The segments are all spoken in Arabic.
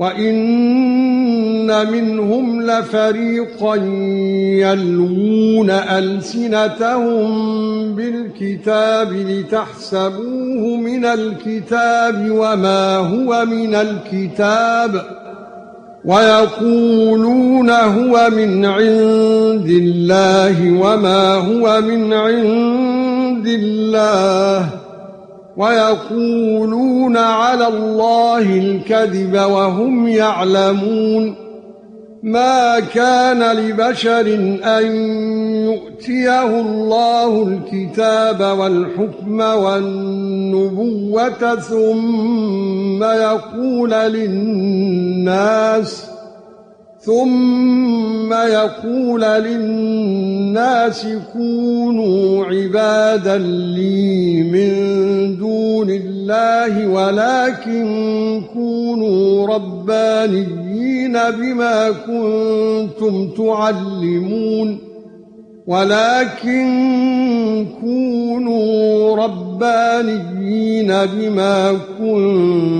وان منهم لفريقا يلوون السنتهم بالكتاب لتحسبوه من الكتاب وما هو من الكتاب ويقولون هو من عند الله وما هو من عند الله ويقولون على الله الكذب وهم يعلمون ما كان لبشر أن يؤتيه الله الكتاب والحكم والنبوة ثم يقول للناس ثُمَّ يَقُولُ لِلنَّاسِ كُونُوا عِبَادًا لِّي مِن دُونِ اللَّهِ وَلَكِن كُونُوا رَبَّانِيِّينَ بِمَا كُنتُمْ تُعَلِّمُونَ ولكن كونوا ربانيين بما كنتم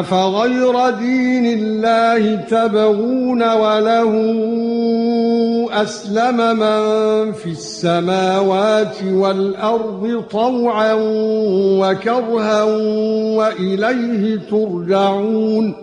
أفغير دين الله تبغون وله أسلم من في السماوات والأرض طوعا وكرها وإليه ترجعون